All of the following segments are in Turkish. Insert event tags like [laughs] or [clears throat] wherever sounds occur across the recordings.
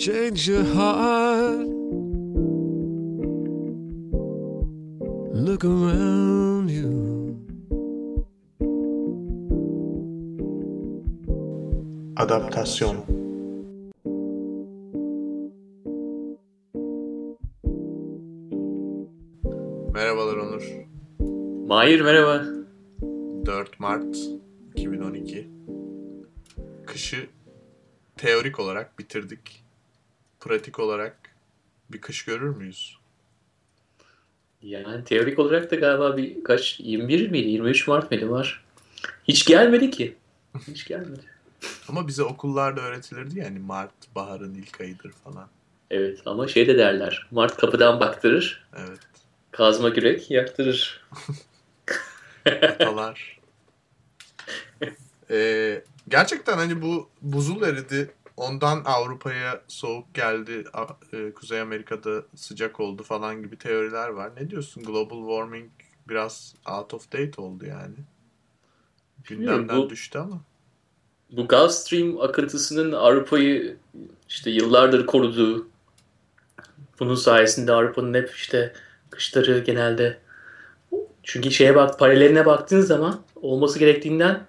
change your heart. Look around you. Adaptasyon Merhabalar Onur. Mahir merhaba. 4 Mart 2012. Kışı teorik olarak bitirdik. Pratik olarak bir kış görür müyüz? Yani teorik olarak da galiba bir kaç 21 miydi 23 Mart mıydı var. Hiç gelmedi ki. Hiç gelmedi. [laughs] Ama bize okullarda öğretilirdi yani Mart baharın ilk ayıdır falan. Evet ama şey de derler. Mart kapıdan baktırır. Evet. Kazma kürek yaktırır. [laughs] Atalar. [laughs] Ee, gerçekten hani bu buzul eridi. Ondan Avrupa'ya soğuk geldi. E, Kuzey Amerika'da sıcak oldu falan gibi teoriler var. Ne diyorsun? Global warming biraz out of date oldu yani. Gündemden bu- düştü ama. Bu Gulf Stream akıntısının Avrupa'yı işte yıllardır koruduğu bunun sayesinde Avrupa'nın hep işte kışları genelde çünkü şeye bak paraleline baktığın zaman olması gerektiğinden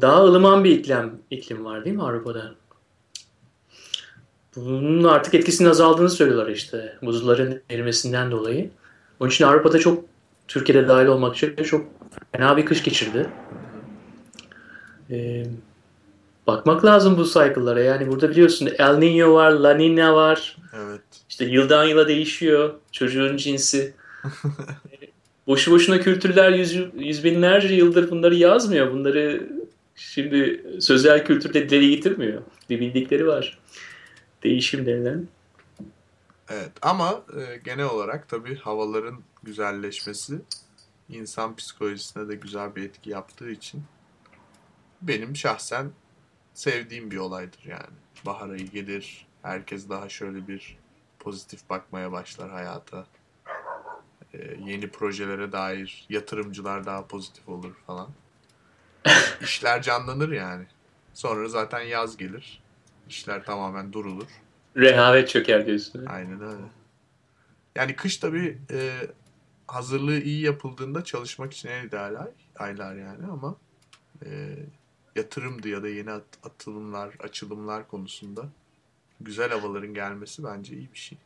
daha ılıman bir iklim iklim var değil mi Avrupa'da? Bunun artık etkisinin azaldığını söylüyorlar işte buzulların erimesinden dolayı. Onun için Avrupa'da çok Türkiye'de dahil olmak üzere çok fena bir kış geçirdi. Ee, bakmak lazım bu cycle'lara. Yani burada biliyorsun El Niño var, La Niña var. Evet. İşte yıldan yıla değişiyor çocuğun cinsi. [laughs] Boşu boşuna kültürler yüz, yüz binlerce yıldır bunları yazmıyor. Bunları şimdi sözel kültürde dile getirmiyor. Bir bildikleri var. Değişim denilen. Evet ama e, genel olarak tabii havaların güzelleşmesi insan psikolojisine de güzel bir etki yaptığı için benim şahsen sevdiğim bir olaydır yani. Bahar ayı gelir, herkes daha şöyle bir pozitif bakmaya başlar hayata. E, yeni projelere dair yatırımcılar daha pozitif olur falan. [laughs] İşler canlanır yani. Sonra zaten yaz gelir. İşler tamamen durulur. Rehavet çöker diyorsun. Aynen öyle. Yani kış tabii e, hazırlığı iyi yapıldığında çalışmak için en ideal ay, aylar yani ama e, yatırımdı ya da yeni at- atılımlar, açılımlar konusunda güzel havaların gelmesi bence iyi bir şey.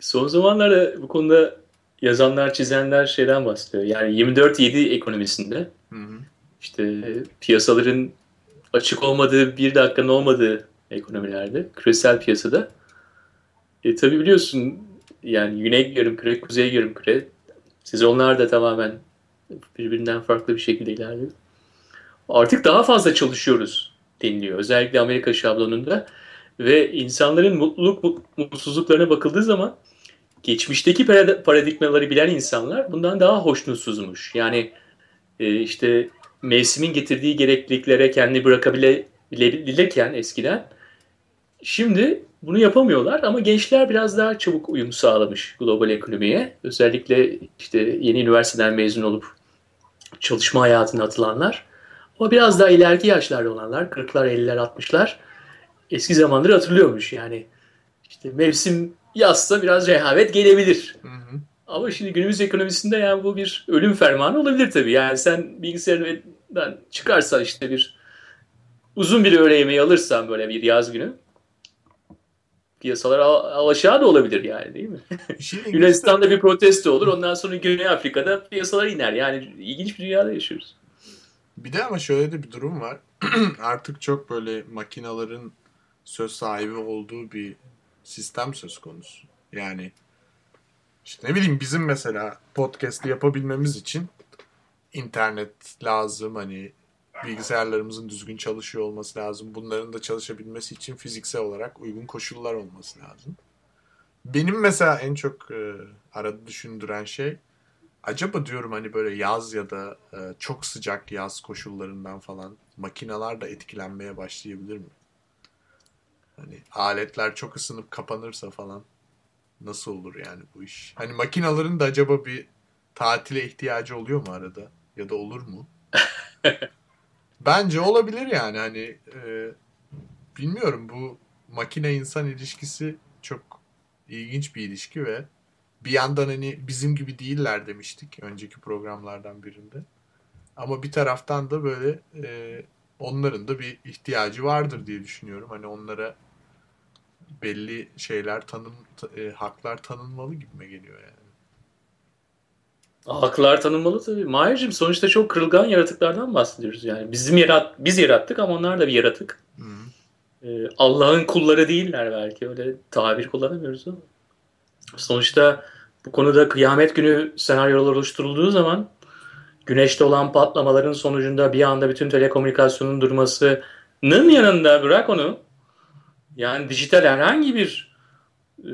Son zamanlarda bu konuda yazanlar, çizenler şeyden bahsediyor. Yani 24-7 ekonomisinde Hı hı. işte piyasaların açık olmadığı, bir dakikanın olmadığı ekonomilerde, küresel piyasada. E, tabii biliyorsun yani güney yarımküre, kuzey yarımküre sezonlar da tamamen birbirinden farklı bir şekilde ilerliyor. Artık daha fazla çalışıyoruz deniliyor. Özellikle Amerika şablonunda ve insanların mutluluk, mut- mutsuzluklarına bakıldığı zaman geçmişteki parad- paradigmaları bilen insanlar bundan daha hoşnutsuzmuş. Yani e, işte mevsimin getirdiği gerekliliklere kendini bırakabilirken eskiden şimdi bunu yapamıyorlar ama gençler biraz daha çabuk uyum sağlamış global ekonomiye. Özellikle işte yeni üniversiteden mezun olup çalışma hayatına atılanlar. Ama biraz daha ileriki yaşlarda olanlar 40'lar, 50'ler, 60'lar eski zamanları hatırlıyormuş. Yani işte mevsim yazsa biraz rehavet gelebilir. Hı hı. Ama şimdi günümüz ekonomisinde yani bu bir ölüm fermanı olabilir tabii. Yani sen bilgisayardan çıkarsan işte bir uzun bir öğle yemeği alırsan böyle bir yaz günü piyasalar al- al aşağı da olabilir yani değil mi? [laughs] İlginç Yunanistan'da bir protesto olur ondan sonra Güney Afrika'da piyasalar iner. Yani ilginç bir dünyada yaşıyoruz. Bir de ama şöyle de bir durum var. [clears throat] Artık çok böyle makinaların söz sahibi olduğu bir sistem söz konusu. Yani işte ne bileyim bizim mesela podcast'i yapabilmemiz için internet lazım hani bilgisayarlarımızın düzgün çalışıyor olması lazım. Bunların da çalışabilmesi için fiziksel olarak uygun koşullar olması lazım. Benim mesela en çok e, arada düşündüren şey acaba diyorum hani böyle yaz ya da e, çok sıcak yaz koşullarından falan makineler de etkilenmeye başlayabilir mi? Hani aletler çok ısınıp kapanırsa falan nasıl olur yani bu iş? Hani makinaların da acaba bir tatile ihtiyacı oluyor mu arada? Ya da olur mu? [laughs] Bence olabilir yani hani e, bilmiyorum bu makine insan ilişkisi çok ilginç bir ilişki ve bir yandan hani bizim gibi değiller demiştik önceki programlardan birinde. Ama bir taraftan da böyle e, onların da bir ihtiyacı vardır diye düşünüyorum. Hani onlara belli şeyler tanım e, haklar tanınmalı gibime geliyor yani. Haklar tanınmalı tabii. Mahir'cim sonuçta çok kırılgan yaratıklardan bahsediyoruz. Yani bizim yarat biz yarattık ama onlar da bir yaratık. Hı. Ee, Allah'ın kulları değiller belki. Öyle tabir kullanamıyoruz ama. Sonuçta bu konuda kıyamet günü senaryolar oluşturulduğu zaman güneşte olan patlamaların sonucunda bir anda bütün telekomünikasyonun durmasının yanında bırak onu yani dijital herhangi bir e,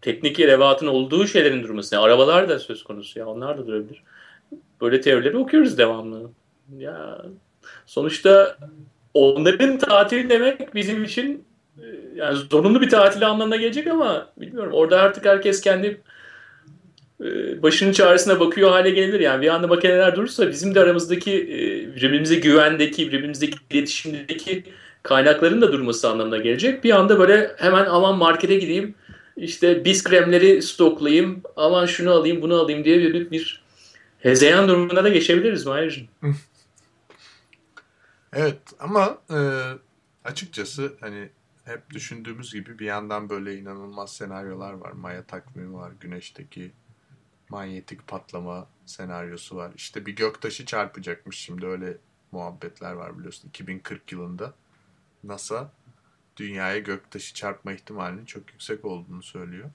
teknik revatın olduğu şeylerin durması. Yani arabalar da söz konusu ya onlar da durabilir. Böyle teorileri okuyoruz devamlı. Ya sonuçta onların tatil demek bizim için e, yani zorunlu bir tatil anlamına gelecek ama bilmiyorum. Orada artık herkes kendi e, başının çaresine bakıyor hale gelir. Yani bir anda makineler durursa bizim de aramızdaki e, birbirimize güvendeki, birbirimizdeki iletişimdeki kaynakların da durması anlamına gelecek. Bir anda böyle hemen aman markete gideyim işte biz kremleri stoklayayım, aman şunu alayım, bunu alayım diye bir, bir hezeyan durumuna da geçebiliriz Mahir'cim. [laughs] Evet ama e, açıkçası hani hep düşündüğümüz gibi bir yandan böyle inanılmaz senaryolar var. Maya takvimi var, güneşteki manyetik patlama senaryosu var. İşte bir göktaşı çarpacakmış şimdi öyle muhabbetler var biliyorsun. 2040 yılında NASA dünyaya göktaşı çarpma ihtimalinin çok yüksek olduğunu söylüyor.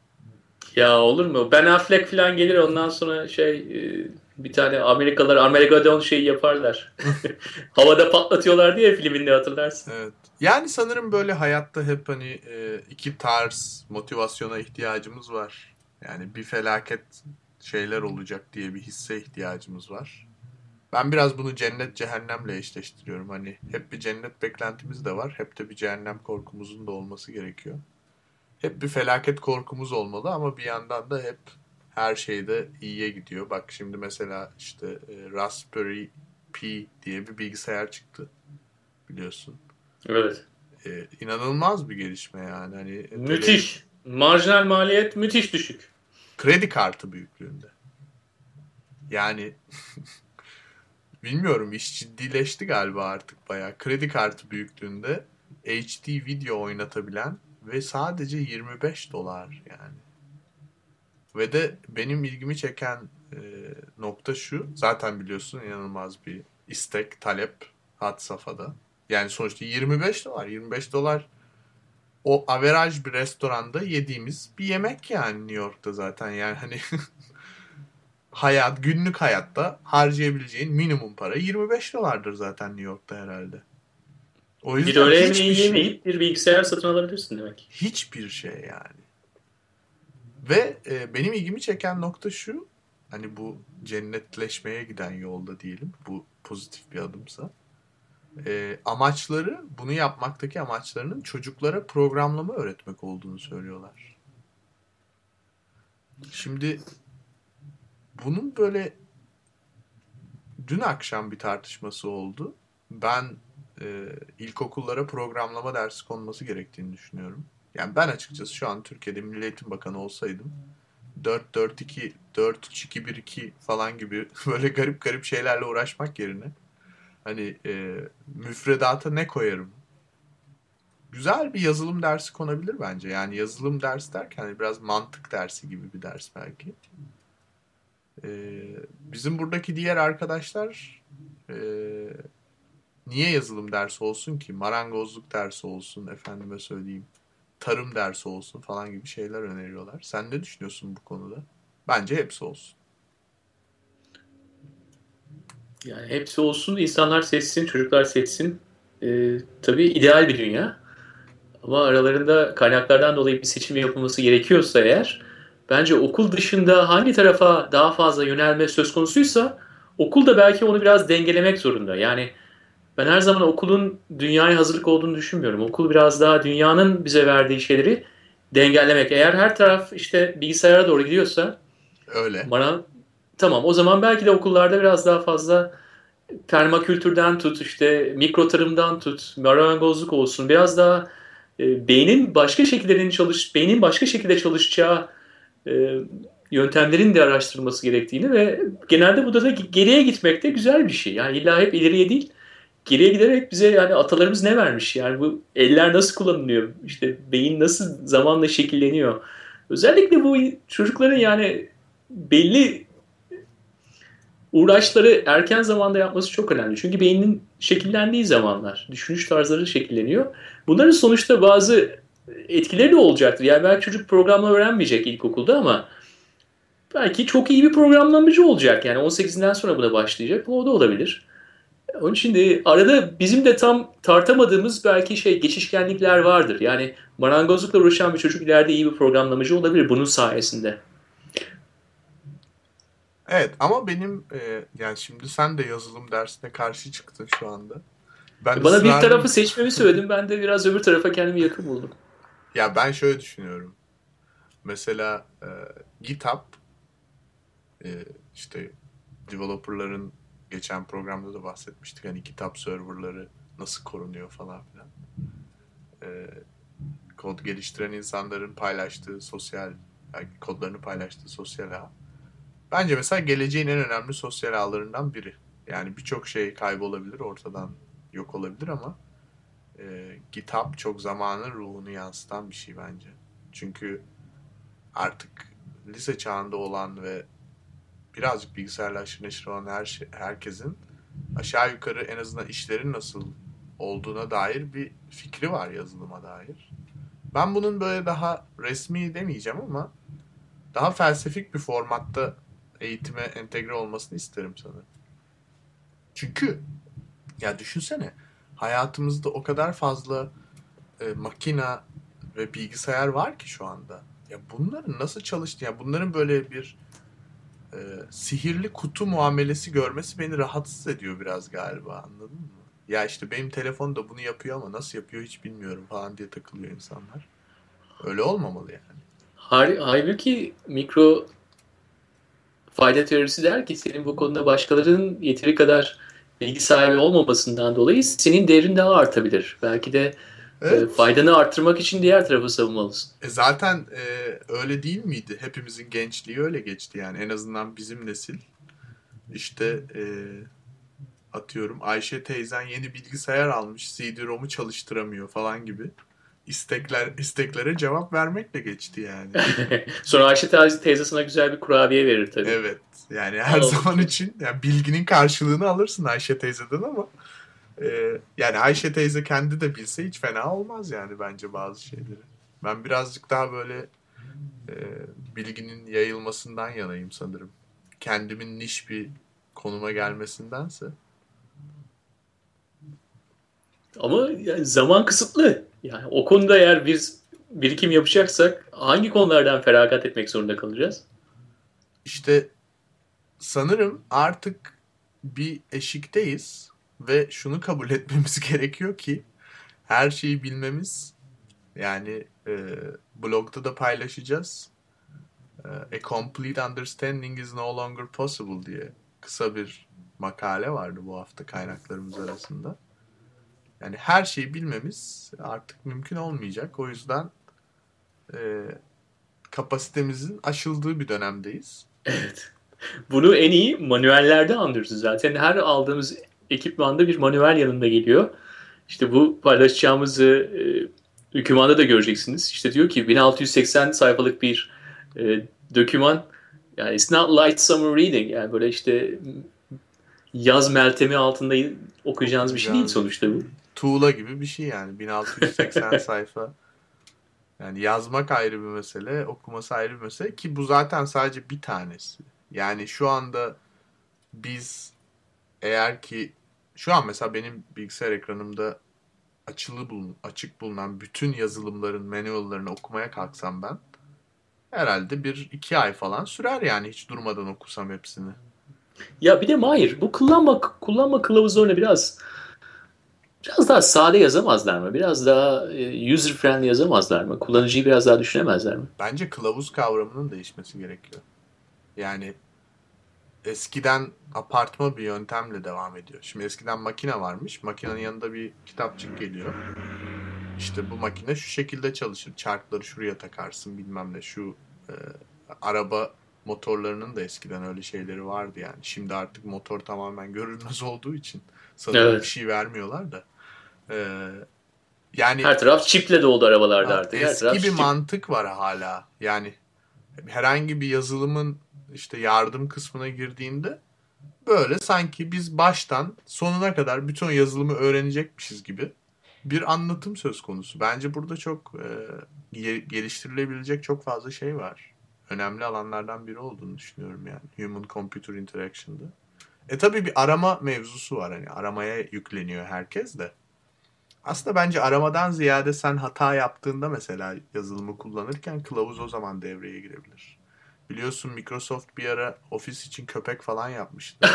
Ya olur mu? Ben Affleck falan gelir ondan sonra şey e, bir tane Amerikalılar Armageddon şeyi yaparlar. [laughs] Havada patlatıyorlar diye filminde hatırlarsın. Evet. Yani sanırım böyle hayatta hep hani e, iki tarz motivasyona ihtiyacımız var. Yani bir felaket şeyler olacak diye bir hisse ihtiyacımız var. Ben biraz bunu cennet cehennemle eşleştiriyorum. Hani hep bir cennet beklentimiz de var. Hep de bir cehennem korkumuzun da olması gerekiyor. Hep bir felaket korkumuz olmalı ama bir yandan da hep her şeyde iyiye gidiyor. Bak şimdi mesela işte e, Raspberry Pi diye bir bilgisayar çıktı. Biliyorsun. Evet. E, inanılmaz bir gelişme yani. Hani Müthiş. Marjinal maliyet müthiş düşük. Kredi kartı büyüklüğünde. Yani [laughs] bilmiyorum iş ciddileşti galiba artık bayağı. Kredi kartı büyüklüğünde HD video oynatabilen ve sadece 25 dolar yani. Ve de benim ilgimi çeken e, nokta şu. Zaten biliyorsun inanılmaz bir istek, talep had safhada. Yani sonuçta 25 dolar. 25 dolar o averaj bir restoranda yediğimiz bir yemek yani New York'ta zaten. Yani hani [laughs] hayat, günlük hayatta harcayabileceğin minimum para 25 dolardır zaten New York'ta herhalde. O yüzden bir öğle yemeği şey, yemeyip bir bilgisayar satın alabilirsin demek. Hiçbir şey yani. Ve e, benim ilgimi çeken nokta şu. Hani bu cennetleşmeye giden yolda diyelim. Bu pozitif bir adımsa. E, amaçları, bunu yapmaktaki amaçlarının çocuklara programlama öğretmek olduğunu söylüyorlar. Şimdi bunun böyle dün akşam bir tartışması oldu. Ben e, ilkokullara programlama dersi konması gerektiğini düşünüyorum. Yani ben açıkçası şu an Türkiye'de Milli Eğitim Bakanı olsaydım 4-4-2, 4-3-2-1-2 falan gibi [laughs] böyle garip garip şeylerle uğraşmak yerine hani e, müfredata ne koyarım? Güzel bir yazılım dersi konabilir bence. Yani yazılım ders derken hani biraz mantık dersi gibi bir ders belki. E, bizim buradaki diğer arkadaşlar e, niye yazılım dersi olsun ki? Marangozluk dersi olsun efendime söyleyeyim. Tarım dersi olsun falan gibi şeyler öneriyorlar. Sen ne düşünüyorsun bu konuda? Bence hepsi olsun. Yani hepsi olsun, insanlar seçsin, çocuklar seçsin. Ee, tabii ideal bir dünya. Ama aralarında kaynaklardan dolayı bir seçim yapılması gerekiyorsa eğer, bence okul dışında hangi tarafa daha fazla yönelme söz konusuysa, okul da belki onu biraz dengelemek zorunda. Yani ben her zaman okulun dünyaya hazırlık olduğunu düşünmüyorum. Okul biraz daha dünyanın bize verdiği şeyleri dengelemek. Eğer her taraf işte bilgisayara doğru gidiyorsa öyle. Bana tamam o zaman belki de okullarda biraz daha fazla permakültürden tut işte mikro tarımdan tut marangozluk olsun biraz daha e, beynin başka şekillerin çalış beynin başka şekilde çalışacağı e, yöntemlerin de araştırılması gerektiğini ve genelde bu da geriye gitmek de güzel bir şey. Yani illa hep ileriye değil geriye giderek bize yani atalarımız ne vermiş? Yani bu eller nasıl kullanılıyor? İşte beyin nasıl zamanla şekilleniyor? Özellikle bu çocukların yani belli uğraşları erken zamanda yapması çok önemli. Çünkü beynin şekillendiği zamanlar, düşünüş tarzları şekilleniyor. Bunların sonuçta bazı etkileri de olacaktır. Yani belki çocuk programla öğrenmeyecek ilkokulda ama belki çok iyi bir programlamacı olacak. Yani 18'inden sonra buna başlayacak. O da olabilir. Onun için de arada bizim de tam tartamadığımız belki şey geçişkenlikler vardır. Yani marangozlukla uğraşan bir çocuk ileride iyi bir programlamacı olabilir bunun sayesinde. Evet ama benim e, yani şimdi sen de yazılım dersine karşı çıktın şu anda. Ben Bana bir tarafı seçmemi söyledin. Ben de biraz öbür tarafa kendimi yakın buldum. Ya ben şöyle düşünüyorum. Mesela e, GitHub e, işte developerların geçen programda da bahsetmiştik. Hani kitap serverları nasıl korunuyor falan filan. Ee, kod geliştiren insanların paylaştığı sosyal yani kodlarını paylaştığı sosyal ağ. Bence mesela geleceğin en önemli sosyal ağlarından biri. Yani birçok şey kaybolabilir, ortadan yok olabilir ama e, GitHub çok zamanın ruhunu yansıtan bir şey bence. Çünkü artık lise çağında olan ve birazcık bilgisayarla aşırı neşir olan her şey, herkesin aşağı yukarı en azından işlerin nasıl olduğuna dair bir fikri var yazılıma dair. Ben bunun böyle daha resmi demeyeceğim ama daha felsefik bir formatta eğitime entegre olmasını isterim sana. Çünkü ya düşünsene hayatımızda o kadar fazla e, makina ve bilgisayar var ki şu anda. Ya bunların nasıl çalıştı? Ya bunların böyle bir e, sihirli kutu muamelesi görmesi beni rahatsız ediyor biraz galiba anladın mı? Ya işte benim telefon da bunu yapıyor ama nasıl yapıyor hiç bilmiyorum falan diye takılıyor insanlar. Öyle olmamalı yani. Halbuki mikro fayda teorisi der ki senin bu konuda başkalarının yeteri kadar bilgi sahibi olmamasından dolayı senin değerin daha artabilir. Belki de e, evet. faydanı arttırmak için diğer tarafı savunmalısın. E zaten e, öyle değil miydi? Hepimizin gençliği öyle geçti yani. En azından bizim nesil. İşte e, atıyorum Ayşe teyzen yeni bilgisayar almış. CD-ROM'u çalıştıramıyor falan gibi istekler isteklere cevap vermekle geçti yani. [laughs] Sonra Ayşe teyze teyzesine güzel bir kurabiye verir tabii. Evet. Yani her Olsun. zaman için yani bilginin karşılığını alırsın Ayşe teyzeden ama e, yani Ayşe teyze kendi de bilse hiç fena olmaz yani bence bazı şeyleri. Ben birazcık daha böyle e, bilginin yayılmasından yanayım sanırım. Kendimin niş bir konuma gelmesindense. Ama yani zaman kısıtlı. Yani o konuda eğer biz birikim yapacaksak hangi konulardan feragat etmek zorunda kalacağız? İşte sanırım artık bir eşikteyiz ve şunu kabul [laughs] etmemiz gerekiyor ki her şeyi bilmemiz yani e, blogda da paylaşacağız. E, A complete understanding is no longer possible diye kısa bir makale vardı bu hafta kaynaklarımız arasında. Yani her şeyi bilmemiz artık mümkün olmayacak. O yüzden e, kapasitemizin aşıldığı bir dönemdeyiz. Evet. Bunu en iyi manuellerde anlıyoruz zaten. Her aldığımız ekipmanda bir manuel yanında geliyor. İşte bu paylaşacağımız e, dokümanda da göreceksiniz. İşte diyor ki 1680 sayfalık bir e, doküman yani it's not light summer reading yani böyle işte yaz meltemi altında okuyacağınız bir şey değil sonuçta bu tuğla gibi bir şey yani. 1680 [laughs] sayfa. Yani yazmak ayrı bir mesele, okuması ayrı bir mesele ki bu zaten sadece bir tanesi. Yani şu anda biz eğer ki şu an mesela benim bilgisayar ekranımda açılı bulun, açık bulunan bütün yazılımların manuallarını okumaya kalksam ben herhalde bir iki ay falan sürer yani hiç durmadan okusam hepsini. Ya bir de Mahir bu kullanma kullanma kılavuzlarını biraz Biraz daha sade yazamazlar mı? Biraz daha e, user friendly yazamazlar mı? Kullanıcıyı biraz daha düşünemezler mi? Bence kılavuz kavramının değişmesi gerekiyor. Yani eskiden apartma bir yöntemle devam ediyor. Şimdi eskiden makine varmış. Makinenin yanında bir kitapçık geliyor. işte bu makine şu şekilde çalışır. Çarkları şuraya takarsın bilmem ne. Şu e, araba motorlarının da eskiden öyle şeyleri vardı yani. Şimdi artık motor tamamen görünmez olduğu için sanırım Evet. bir şey vermiyorlar da. E, yani Her taraf çiple doldu arabalarda Ha, artık. Her Eski bir çip. mantık var hala. Yani herhangi bir yazılımın işte yardım kısmına girdiğinde böyle sanki biz baştan sonuna kadar bütün yazılımı öğrenecekmişiz gibi bir anlatım söz konusu. Bence burada çok e, ge- geliştirilebilecek çok fazla şey var. Önemli alanlardan biri olduğunu düşünüyorum yani human computer interaction'da. E tabii bir arama mevzusu var hani aramaya yükleniyor herkes de. Aslında bence aramadan ziyade sen hata yaptığında mesela yazılımı kullanırken kılavuz o zaman devreye girebilir. Biliyorsun Microsoft bir ara ofis için köpek falan yapmıştı.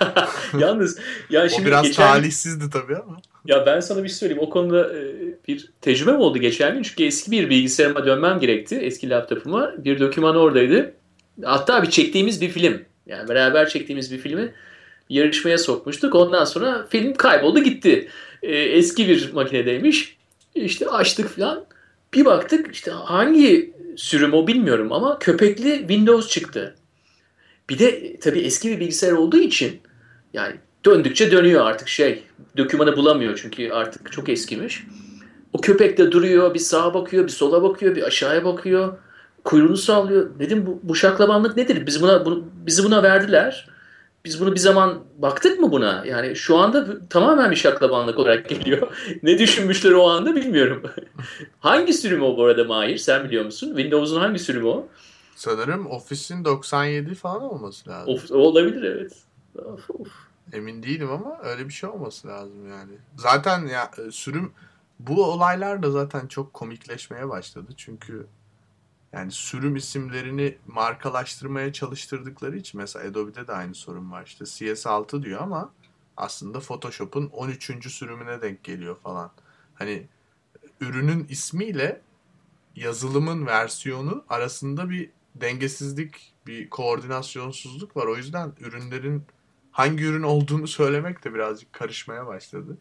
[laughs] Yalnız ya o şimdi biraz geçen talihsizdi tabii ama. ya ben sana bir şey söyleyeyim. O konuda e, bir tecrübem oldu geçen gün. Çünkü eski bir bilgisayarıma dönmem gerekti. Eski laptopuma. Bir doküman oradaydı. Hatta bir çektiğimiz bir film. Yani beraber çektiğimiz bir filmi yarışmaya sokmuştuk. Ondan sonra film kayboldu gitti. E, eski bir makinedeymiş. İşte açtık falan. Bir baktık işte hangi sürüm o bilmiyorum ama köpekli Windows çıktı. Bir de tabii eski bir bilgisayar olduğu için yani döndükçe dönüyor artık şey. Dokümanı bulamıyor çünkü artık çok eskimiş. O köpek de duruyor. Bir sağa bakıyor, bir sola bakıyor, bir aşağıya bakıyor. Kuyruğunu sallıyor. Dedim bu, bu şaklabanlık nedir? Biz buna bunu, bizi buna verdiler. Biz bunu bir zaman baktık mı buna? Yani şu anda tamamen bir şaklabanlık olarak geliyor. [laughs] ne düşünmüşler o anda bilmiyorum. [laughs] hangi sürüm o bu arada Mahir? Sen biliyor musun? Windows'un hangi sürümü o? Sanırım Office'in 97 falan olması lazım. Of, olabilir evet. Of, of. Emin değilim ama öyle bir şey olması lazım yani. Zaten ya e, sürüm bu olaylar da zaten çok komikleşmeye başladı. Çünkü yani sürüm isimlerini markalaştırmaya çalıştırdıkları için mesela Adobe'de de aynı sorun var. İşte CS6 diyor ama aslında Photoshop'un 13. sürümüne denk geliyor falan. Hani ürünün ismiyle yazılımın versiyonu arasında bir dengesizlik, bir koordinasyonsuzluk var. O yüzden ürünlerin hangi ürün olduğunu söylemek de birazcık karışmaya başladı.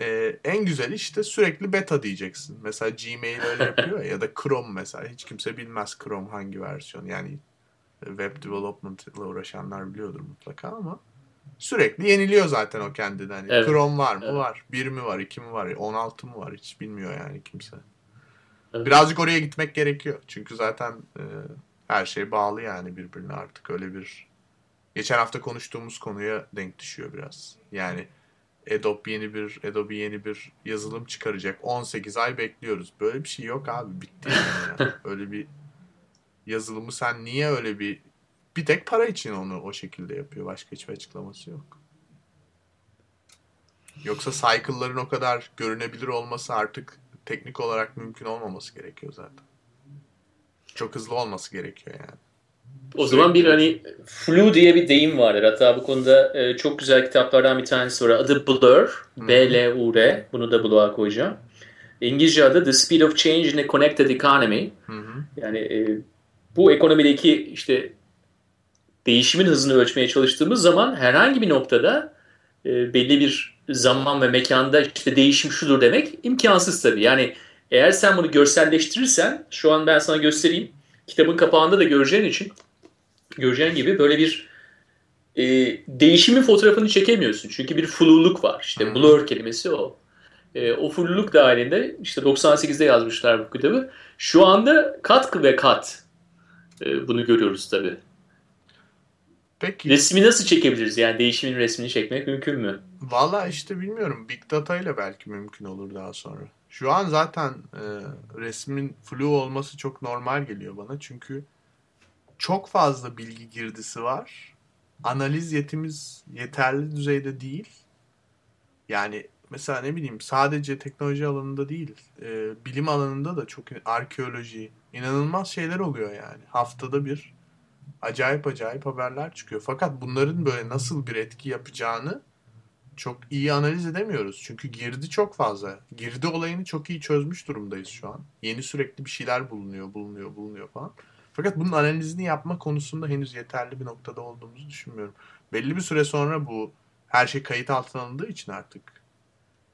Ee, en güzel işte sürekli beta diyeceksin. Mesela Gmail öyle yapıyor ya, da Chrome mesela. Hiç kimse bilmez Chrome hangi versiyon. Yani e, web development ile uğraşanlar biliyordur mutlaka ama sürekli yeniliyor zaten o kendini. Hani Evet. Chrome var mı? Evet. Var. 1 mi var? 2 mi var? 16 mı var? Hiç bilmiyor yani kimse. Evet. Birazcık oraya gitmek gerekiyor. Çünkü zaten e, her şey bağlı yani birbirine artık öyle bir geçen hafta konuştuğumuz konuya denk düşüyor biraz. Yani Adobe yeni bir Adobe yeni bir yazılım çıkaracak. 18 ay bekliyoruz. Böyle bir şey yok abi. Bitti yani. ya. [laughs] öyle bir yazılımı sen niye öyle bir bir tek para için onu o şekilde yapıyor. Başka hiçbir açıklaması yok. Yoksa cycle'ların o kadar görünebilir olması artık teknik olarak mümkün olmaması gerekiyor zaten. Çok hızlı olması gerekiyor yani. O zaman bir hani flu diye bir deyim vardır. Hatta bu konuda e, çok güzel kitaplardan bir tanesi var. Adı Blur. B-L-U-R. Bunu da blog'a koyacağım. İngilizce adı The Speed of Change in a Connected Economy. Hı hı. Yani e, bu ekonomideki işte değişimin hızını ölçmeye çalıştığımız zaman herhangi bir noktada e, belli bir zaman ve mekanda işte değişim şudur demek imkansız tabii. Yani eğer sen bunu görselleştirirsen şu an ben sana göstereyim. Kitabın kapağında da göreceğin için göreceğin gibi böyle bir e, değişimin fotoğrafını çekemiyorsun. Çünkü bir fluluk var. İşte blur kelimesi o. E, o fluluk dahilinde işte 98'de yazmışlar bu kitabı. Şu anda kat ve kat e, bunu görüyoruz tabii. Peki Resmi nasıl çekebiliriz? Yani değişimin resmini çekmek mümkün mü? Valla işte bilmiyorum. Big Data ile belki mümkün olur daha sonra. Şu an zaten e, resmin flu olması çok normal geliyor bana. Çünkü çok fazla bilgi girdisi var. Analiz yetimiz yeterli düzeyde değil. Yani mesela ne bileyim sadece teknoloji alanında değil, e, bilim alanında da çok arkeoloji, inanılmaz şeyler oluyor yani. Haftada bir acayip acayip haberler çıkıyor. Fakat bunların böyle nasıl bir etki yapacağını çok iyi analiz edemiyoruz. Çünkü girdi çok fazla. Girdi olayını çok iyi çözmüş durumdayız şu an. Yeni sürekli bir şeyler bulunuyor, bulunuyor, bulunuyor falan. Fakat bunun analizini yapma konusunda henüz yeterli bir noktada olduğumuzu düşünmüyorum. Belli bir süre sonra bu her şey kayıt altına alındığı için artık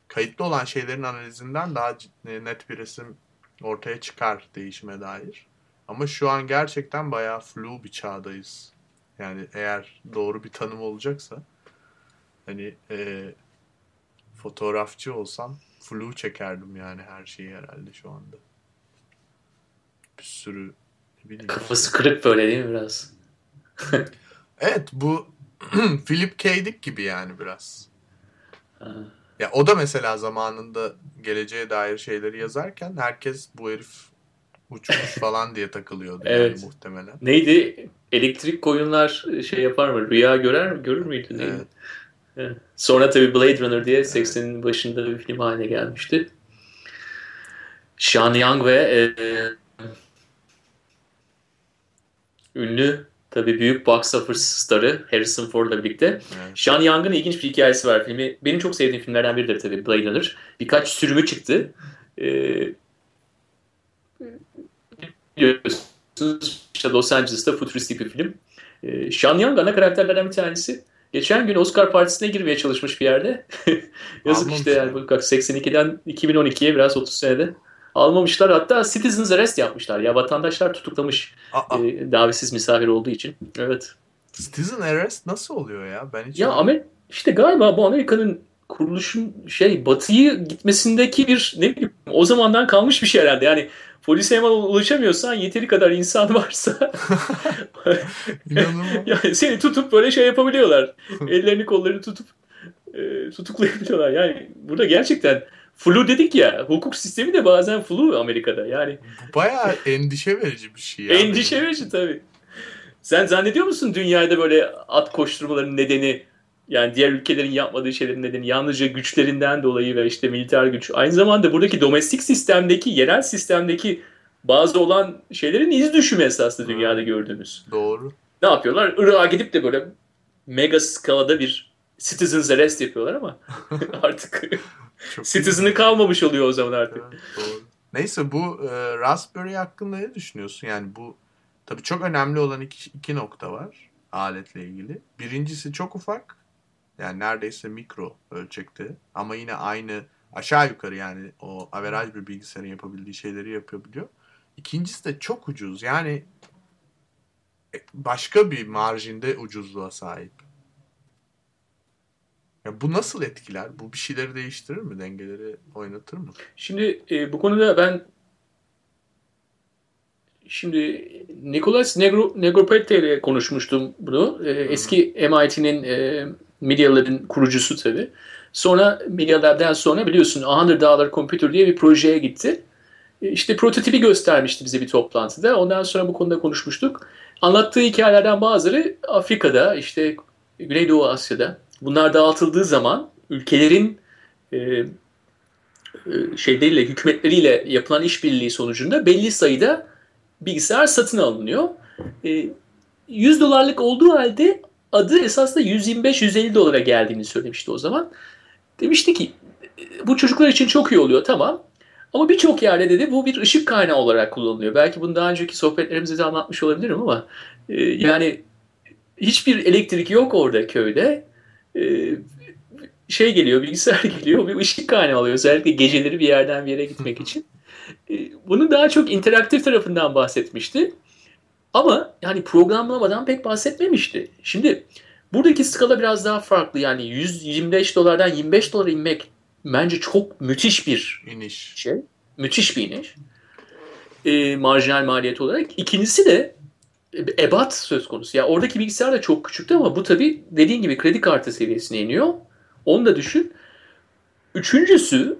kayıtlı olan şeylerin analizinden daha cid- net bir resim ortaya çıkar değişime dair. Ama şu an gerçekten bayağı flu bir çağdayız. Yani eğer doğru bir tanım olacaksa hani e, fotoğrafçı olsam flu çekerdim yani her şeyi herhalde şu anda. Bir sürü bileyim. Kafası kırık böyle değil mi biraz? [laughs] Evet bu [clears throat] Philip K. Dick gibi yani biraz. Ha. Ya o da mesela zamanında geleceğe dair şeyleri yazarken herkes bu herif uçmuş [laughs] falan diye takılıyordu Evet. yani muhtemelen. Neydi? Elektrik koyunlar şey yapar mı? Rüya görer mi? Görür müydü? Neydi? Evet. Evet. Sonra tabii Blade Runner diye 80'in başında bir film haline gelmişti. Sean Young ve e, ünlü tabii büyük box office starı Harrison Ford'la birlikte. Evet. Sean Young'ın ilginç bir hikayesi var filmi. Benim çok sevdiğim filmlerden biridir tabii Blade Runner. Birkaç sürümü çıktı. Ee, biliyorsunuz işte Los Angeles'ta futuristik bir film. Ee, Sean Young ana karakterlerden bir tanesi. Geçen gün Oscar Partisi'ne girmeye çalışmış bir yerde. [laughs] Yazık Almamış işte yani. yani. Bak 82'den 2012'ye biraz 30 senede. Almamışlar. Hatta citizens arrest yapmışlar. Ya vatandaşlar tutuklamış Aa, e, davetsiz misafir olduğu için. Evet. Citizen Arrest nasıl oluyor ya? Ben hiç Ya Amerika işte galiba bu Amerika'nın kuruluşun şey batıyı gitmesindeki bir ne bileyim o zamandan kalmış bir şey herhalde. Yani polise hemen ulaşamıyorsan yeteri kadar insan [laughs] varsa [laughs] yani seni tutup böyle şey yapabiliyorlar. Ellerini kollarını tutup e, tutuklayabiliyorlar. Yani burada gerçekten flu dedik ya hukuk sistemi de bazen flu Amerika'da. Yani Bu bayağı endişe verici bir şey ya. endişe verici tabii. Sen zannediyor musun dünyada böyle at koşturmaların nedeni yani diğer ülkelerin yapmadığı şeylerin nedeni yalnızca güçlerinden dolayı ve işte militer güç. Aynı zamanda buradaki domestik sistemdeki, yerel sistemdeki bazı olan şeylerin iz düşümü esaslı dünyada gördüğümüz. Doğru. Ne yapıyorlar? Irak'a gidip de böyle mega skalada bir citizens arrest yapıyorlar ama [laughs] [laughs] artık Çok citizen'ı kalmamış oluyor o zaman artık. Evet, doğru. Neyse bu e, Raspberry hakkında ne düşünüyorsun? Yani bu tabii çok önemli olan iki, iki nokta var aletle ilgili. Birincisi çok ufak. Yani neredeyse mikro ölçekte. Ama yine aynı aşağı yukarı yani o averaj bir bilgisayarın yapabildiği şeyleri yapabiliyor. İkincisi de çok ucuz. Yani e, başka bir marjinde ucuzluğa sahip. Ya bu nasıl etkiler? Bu bir şeyleri değiştirir mi? Dengeleri oynatır mı? Şimdi e, bu konuda ben şimdi Nicolas Negro, Negroponte ile konuşmuştum bunu. E, eski MIT'nin e, Media Lab'in kurucusu tabii. Sonra Media Lab'den sonra biliyorsun 100 Dollar Computer diye bir projeye gitti. E, işte prototipi göstermişti bize bir toplantıda. Ondan sonra bu konuda konuşmuştuk. Anlattığı hikayelerden bazıları Afrika'da, işte Güneydoğu Asya'da. Bunlar dağıtıldığı zaman ülkelerin e, e, şeyleriyle, hükümetleriyle yapılan işbirliği sonucunda belli sayıda bilgisayar satın alınıyor. E, 100 dolarlık olduğu halde adı esasında 125-150 dolara geldiğini söylemişti o zaman. Demişti ki bu çocuklar için çok iyi oluyor tamam. Ama birçok yerde dedi bu bir ışık kaynağı olarak kullanılıyor. Belki bunu daha önceki sohbetlerimizde de anlatmış olabilirim ama e, yani hiçbir elektrik yok orada köyde. E, şey geliyor, bilgisayar [laughs] geliyor, bir ışık kaynağı alıyor. Özellikle geceleri bir yerden bir yere gitmek [laughs] için. E, Bunun daha çok interaktif tarafından bahsetmişti. Ama yani programlamadan pek bahsetmemişti. Şimdi buradaki skala biraz daha farklı. Yani 125 dolardan 25 dolara inmek bence çok müthiş bir İniş. şey. Müthiş bir iniş. E, marjinal maliyet olarak. İkincisi de ebat söz konusu. Ya oradaki bilgisayar da çok küçüktü ama bu tabii dediğin gibi kredi kartı seviyesine iniyor. Onu da düşün. Üçüncüsü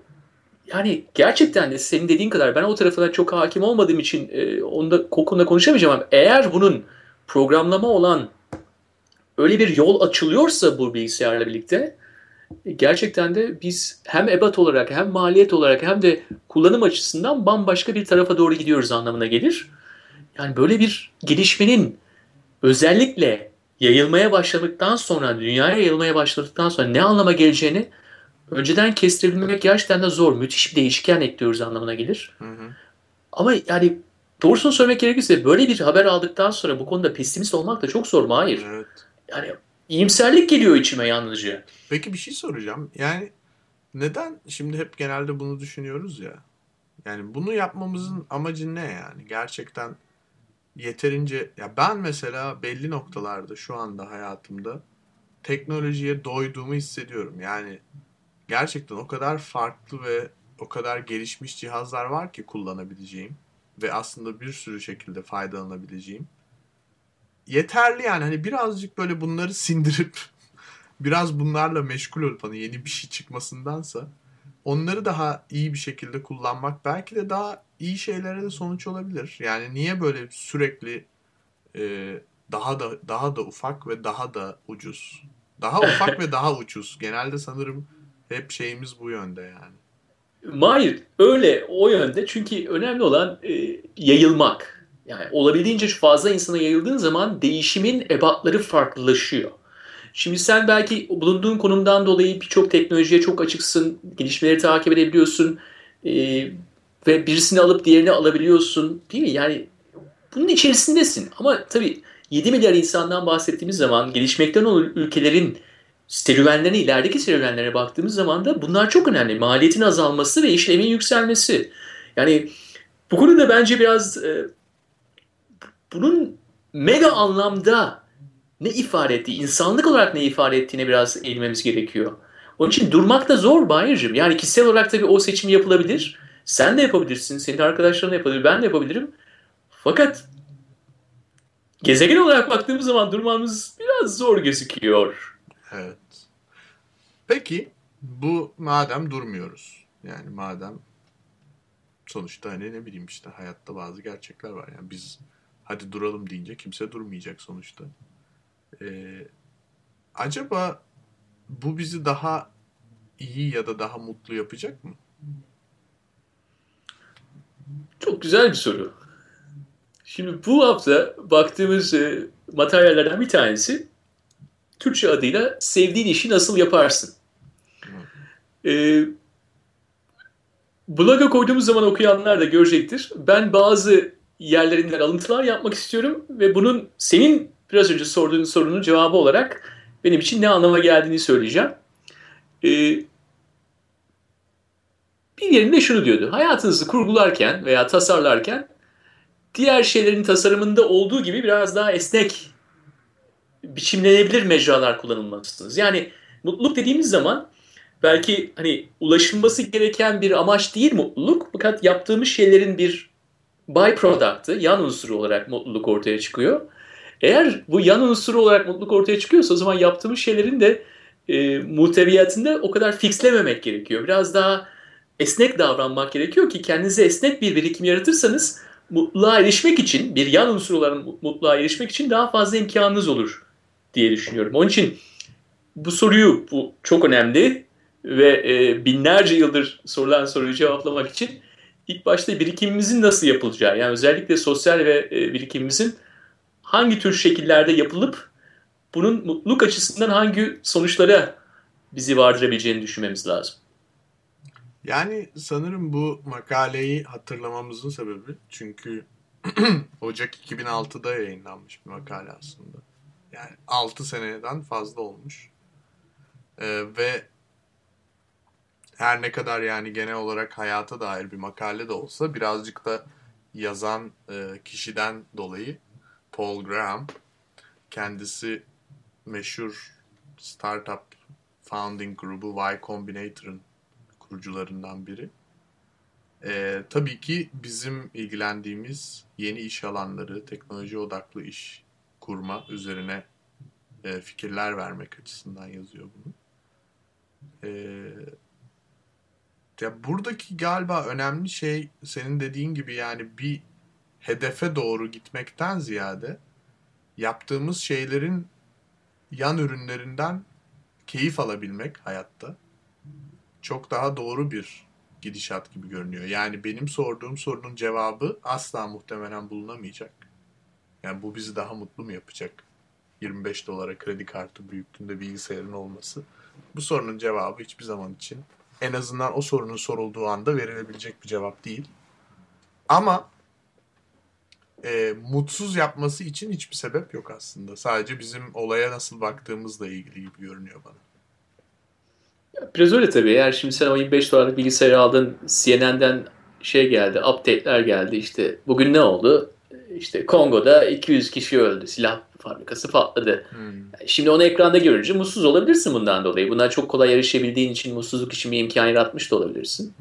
yani gerçekten de senin dediğin kadar ben o tarafına çok hakim olmadığım için e, onda konuda konuşamayacağım ama eğer bunun programlama olan öyle bir yol açılıyorsa bu bilgisayarla birlikte e, gerçekten de biz hem ebat olarak hem maliyet olarak hem de kullanım açısından bambaşka bir tarafa doğru gidiyoruz anlamına gelir. Yani böyle bir gelişmenin özellikle yayılmaya başladıktan sonra, dünyaya yayılmaya başladıktan sonra ne anlama geleceğini önceden kestirebilmek gerçekten de zor. Müthiş bir değişken ekliyoruz anlamına gelir. Hı hı. Ama yani doğrusunu söylemek gerekirse böyle bir haber aldıktan sonra bu konuda pesimist olmak da çok zor mu? Hayır. Evet. Yani iyimserlik geliyor içime yalnızca. Peki bir şey soracağım. Yani neden şimdi hep genelde bunu düşünüyoruz ya. Yani bunu yapmamızın amacı ne yani? Gerçekten yeterince ya ben mesela belli noktalarda şu anda hayatımda teknolojiye doyduğumu hissediyorum. Yani gerçekten o kadar farklı ve o kadar gelişmiş cihazlar var ki kullanabileceğim ve aslında bir sürü şekilde faydalanabileceğim. Yeterli yani hani birazcık böyle bunları sindirip [laughs] biraz bunlarla meşgul olup hani yeni bir şey çıkmasındansa onları daha iyi bir şekilde kullanmak belki de daha iyi şeylere de sonuç olabilir. Yani niye böyle sürekli e, daha da daha da ufak ve daha da ucuz. Daha ufak ve daha ucuz. Genelde sanırım hep şeyimiz bu yönde yani. Hayır, öyle o yönde. Çünkü önemli olan e, yayılmak. Yani olabildiğince fazla insana yayıldığın zaman değişimin ebatları farklılaşıyor. Şimdi sen belki bulunduğun konumdan dolayı birçok teknolojiye çok açıksın, gelişmeleri takip edebiliyorsun e, ve birisini alıp diğerini alabiliyorsun değil mi? Yani bunun içerisindesin ama tabii 7 milyar insandan bahsettiğimiz zaman gelişmekten olan ülkelerin serüvenlerine, ilerideki serüvenlerine baktığımız zaman da bunlar çok önemli. Maliyetin azalması ve işlemin yükselmesi. Yani bu konuda bence biraz e, bunun mega anlamda ne ifade ettiği, insanlık olarak ne ifade ettiğine biraz eğilmemiz gerekiyor. Onun için durmak da zor Bayır'cığım. Yani kişisel olarak tabii o seçim yapılabilir. Sen de yapabilirsin, senin arkadaşların da yapabilir, ben de yapabilirim. Fakat gezegen olarak baktığımız zaman durmamız biraz zor gözüküyor. Evet. Peki bu madem durmuyoruz. Yani madem sonuçta hani ne bileyim işte hayatta bazı gerçekler var. Yani biz hadi duralım deyince kimse durmayacak sonuçta. Ee, acaba bu bizi daha iyi ya da daha mutlu yapacak mı? Çok güzel bir soru. Şimdi bu hafta baktığımız e, materyallerden bir tanesi Türkçe adıyla sevdiğin işi nasıl yaparsın? E, bloga koyduğumuz zaman okuyanlar da görecektir. Ben bazı yerlerinden alıntılar yapmak istiyorum ve bunun senin biraz önce sorduğun sorunun cevabı olarak benim için ne anlama geldiğini söyleyeceğim. Ee, bir yerinde şunu diyordu. Hayatınızı kurgularken veya tasarlarken diğer şeylerin tasarımında olduğu gibi biraz daha esnek biçimlenebilir mecralar kullanılmalısınız. Yani mutluluk dediğimiz zaman belki hani ulaşılması gereken bir amaç değil mutluluk fakat yaptığımız şeylerin bir byproduct'ı, yan unsuru olarak mutluluk ortaya çıkıyor. Eğer bu yan unsuru olarak mutluluk ortaya çıkıyorsa o zaman yaptığımız şeylerin de e, muhteviyatında o kadar fixlememek gerekiyor. Biraz daha esnek davranmak gerekiyor ki kendinize esnek bir birikim yaratırsanız mutluluğa erişmek için, bir yan unsur olarak mutluluğa erişmek için daha fazla imkanınız olur diye düşünüyorum. Onun için bu soruyu, bu çok önemli ve e, binlerce yıldır sorulan soruyu cevaplamak için ilk başta birikimimizin nasıl yapılacağı, yani özellikle sosyal ve e, birikimimizin hangi tür şekillerde yapılıp bunun mutluluk açısından hangi sonuçlara bizi vardırabileceğini düşünmemiz lazım. Yani sanırım bu makaleyi hatırlamamızın sebebi çünkü [clears throat] Ocak 2006'da yayınlanmış bir makale aslında. Yani 6 seneden fazla olmuş. Ee, ve her ne kadar yani genel olarak hayata dair bir makale de olsa birazcık da yazan e, kişiden dolayı Paul Graham kendisi meşhur startup founding grubu Y Combinator'ın kurucularından biri. Ee, tabii ki bizim ilgilendiğimiz yeni iş alanları, teknoloji odaklı iş kurma üzerine e, fikirler vermek açısından yazıyor bunu. Ee, ya buradaki galiba önemli şey senin dediğin gibi yani bir hedefe doğru gitmekten ziyade yaptığımız şeylerin yan ürünlerinden keyif alabilmek hayatta çok daha doğru bir gidişat gibi görünüyor. Yani benim sorduğum sorunun cevabı asla muhtemelen bulunamayacak. Yani bu bizi daha mutlu mu yapacak? 25 dolara kredi kartı büyüklüğünde bilgisayarın olması. Bu sorunun cevabı hiçbir zaman için en azından o sorunun sorulduğu anda verilebilecek bir cevap değil. Ama e, mutsuz yapması için hiçbir sebep yok aslında. Sadece bizim olaya nasıl baktığımızla ilgili gibi görünüyor bana. Biraz öyle tabii. Eğer şimdi sen o 25 dolarlık bilgisayarı aldın, CNN'den şey geldi, update'ler geldi. İşte bugün ne oldu? İşte Kongo'da 200 kişi öldü. Silah fabrikası patladı. Hmm. Şimdi onu ekranda görünce mutsuz olabilirsin bundan dolayı. Bundan çok kolay yarışabildiğin için mutsuzluk için bir imkan yaratmış da olabilirsin.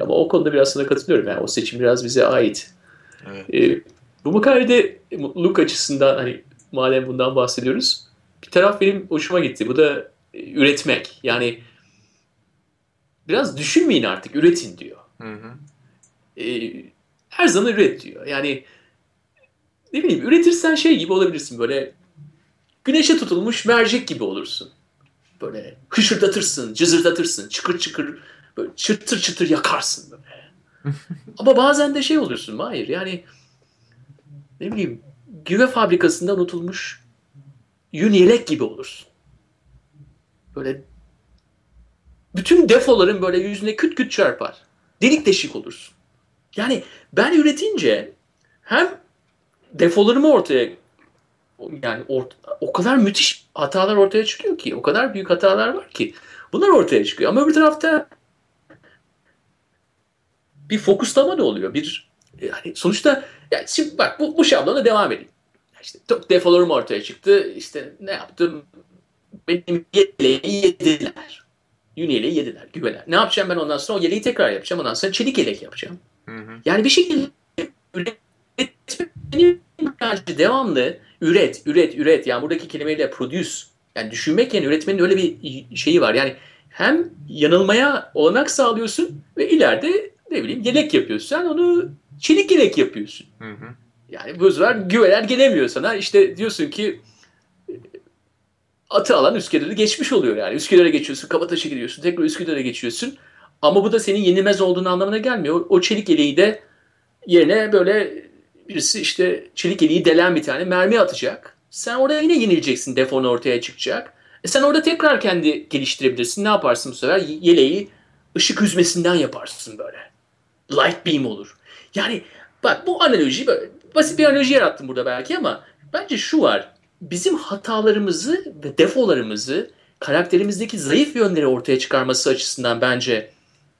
Ama o konuda biraz sana katılıyorum. Yani o seçim biraz bize ait. Evet. Ee, bu makalede mutluluk açısından hani madem bundan bahsediyoruz bir taraf benim hoşuma gitti. Bu da e, üretmek. Yani biraz düşünmeyin artık üretin diyor. Hı hı. Ee, her zaman üret diyor. Yani ne bileyim üretirsen şey gibi olabilirsin böyle güneşe tutulmuş mercek gibi olursun. Böyle hışırdatırsın, cızırdatırsın, çıkır çıkır böyle çıtır çıtır yakarsın böyle. [laughs] Ama bazen de şey olursun hayır yani ne bileyim güve fabrikasında unutulmuş yün yelek gibi olursun. Böyle bütün defoların böyle yüzüne küt küt çarpar. Delik deşik olursun. Yani ben üretince hem defolarımı ortaya yani ort- o kadar müthiş hatalar ortaya çıkıyor ki o kadar büyük hatalar var ki bunlar ortaya çıkıyor ama öbür tarafta bir fokuslama da oluyor bir yani sonuçta yani şimdi bak bu, bu şablona devam edeyim işte defolarım ortaya çıktı işte ne yaptım benim yeleği yediler yün yeleği yediler güveler ne yapacağım ben ondan sonra o yeleği tekrar yapacağım ondan sonra çelik yelek yapacağım Hı hı. yani bir şekilde üretmenin devamlı üret, üret, üret. Yani buradaki kelimeyle produce. Yani düşünmek yani üretmenin öyle bir şeyi var. Yani hem yanılmaya olanak sağlıyorsun ve ileride ne bileyim yelek yapıyorsun. Sen onu çelik yelek yapıyorsun. Hı hı. Yani bu sefer güveler gelemiyor sana. İşte diyorsun ki atı alan Üsküdar'ı geçmiş oluyor yani. Üsküdar'a geçiyorsun, Kabataş'a gidiyorsun, tekrar Üsküdar'a geçiyorsun. Ama bu da senin yenilmez olduğunu anlamına gelmiyor. O çelik yeleği de yerine böyle birisi işte çelik yeleği delen bir tane mermi atacak. Sen orada yine yenileceksin. Defon ortaya çıkacak. E sen orada tekrar kendi geliştirebilirsin. Ne yaparsın bu sefer? Yeleği ışık hüzmesinden yaparsın böyle. Light beam olur. Yani bak bu analoji basit bir analoji yarattım burada belki ama bence şu var. Bizim hatalarımızı ve defolarımızı karakterimizdeki zayıf yönleri ortaya çıkarması açısından bence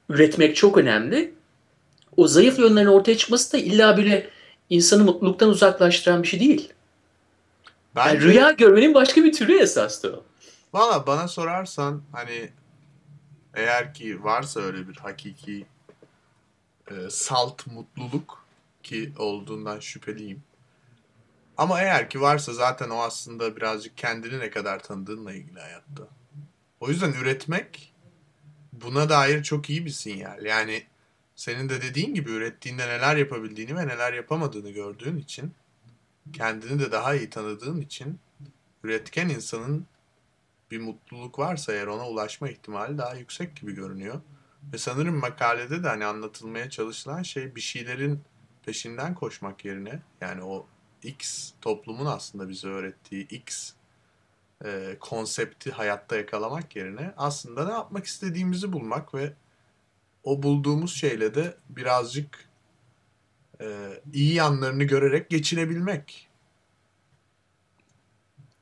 üretmek çok önemli. O zayıf yönlerin ortaya çıkması da illa böyle insanı mutluluktan uzaklaştıran bir şey değil. Yani Bence, rüya görmenin başka bir türü esastı o. Valla bana sorarsan hani eğer ki varsa öyle bir hakiki e, salt mutluluk ki olduğundan şüpheliyim. Ama eğer ki varsa zaten o aslında birazcık kendini ne kadar tanıdığınla ilgili hayatta. O yüzden üretmek buna dair çok iyi bir sinyal. Yani senin de dediğin gibi ürettiğinde neler yapabildiğini ve neler yapamadığını gördüğün için kendini de daha iyi tanıdığın için üretken insanın bir mutluluk varsa eğer ona ulaşma ihtimali daha yüksek gibi görünüyor. Ve sanırım makalede de hani anlatılmaya çalışılan şey bir şeylerin peşinden koşmak yerine yani o X toplumun aslında bize öğrettiği X e, konsepti hayatta yakalamak yerine aslında ne yapmak istediğimizi bulmak ve o bulduğumuz şeyle de birazcık e, iyi yanlarını görerek geçinebilmek.